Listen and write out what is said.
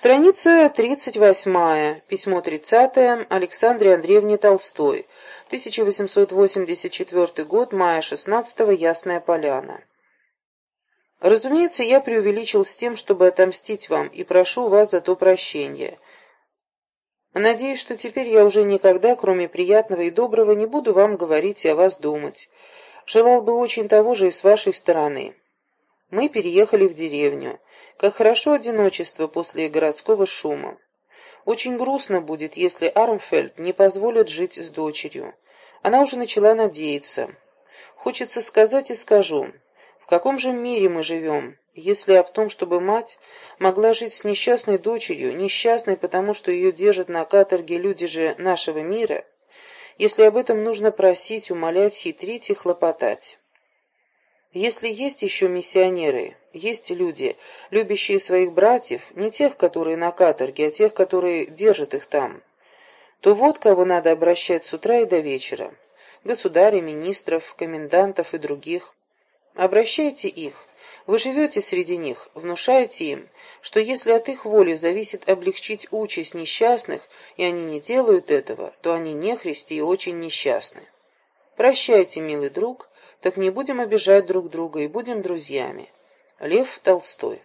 Страница 38, письмо 30 Александре Андреевне Толстой, 1884 год, мая 16 Ясная Поляна. Разумеется, я преувеличил с тем, чтобы отомстить вам, и прошу вас за то прощения. Надеюсь, что теперь я уже никогда, кроме приятного и доброго, не буду вам говорить и о вас думать. Желал бы очень того же и с вашей стороны. Мы переехали в деревню. Как хорошо одиночество после городского шума. Очень грустно будет, если Армфельд не позволит жить с дочерью. Она уже начала надеяться. Хочется сказать и скажу. В каком же мире мы живем, если об том, чтобы мать могла жить с несчастной дочерью, несчастной потому, что ее держат на каторге люди же нашего мира, если об этом нужно просить, умолять, хитрить и хлопотать? Если есть еще миссионеры, есть люди, любящие своих братьев, не тех, которые на каторге, а тех, которые держат их там, то вот кого надо обращать с утра и до вечера. Государей, министров, комендантов и других. Обращайте их. Вы живете среди них, внушаете им, что если от их воли зависит облегчить участь несчастных, и они не делают этого, то они нехристи и очень несчастны. Прощайте, милый друг, так не будем обижать друг друга и будем друзьями. Лев Толстой